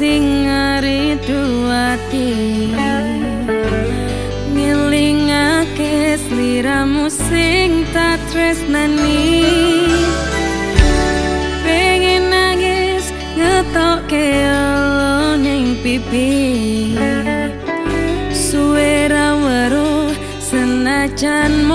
sing ari duati ngelingake sliramu sing tak tresnani. Pengen nangis ngetokke elo keloning pipi. Suara waru senajan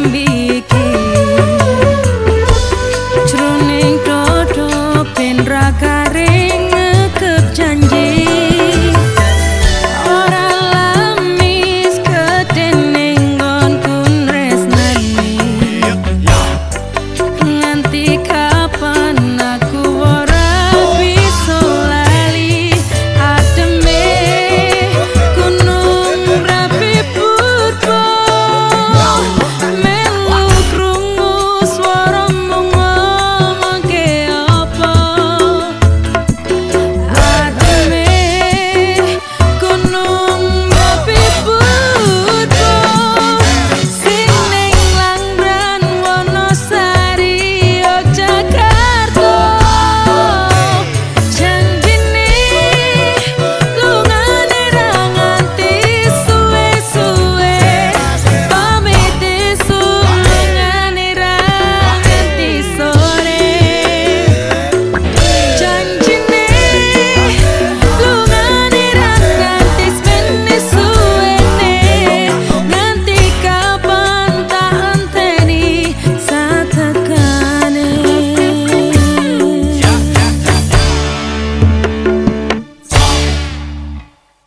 también.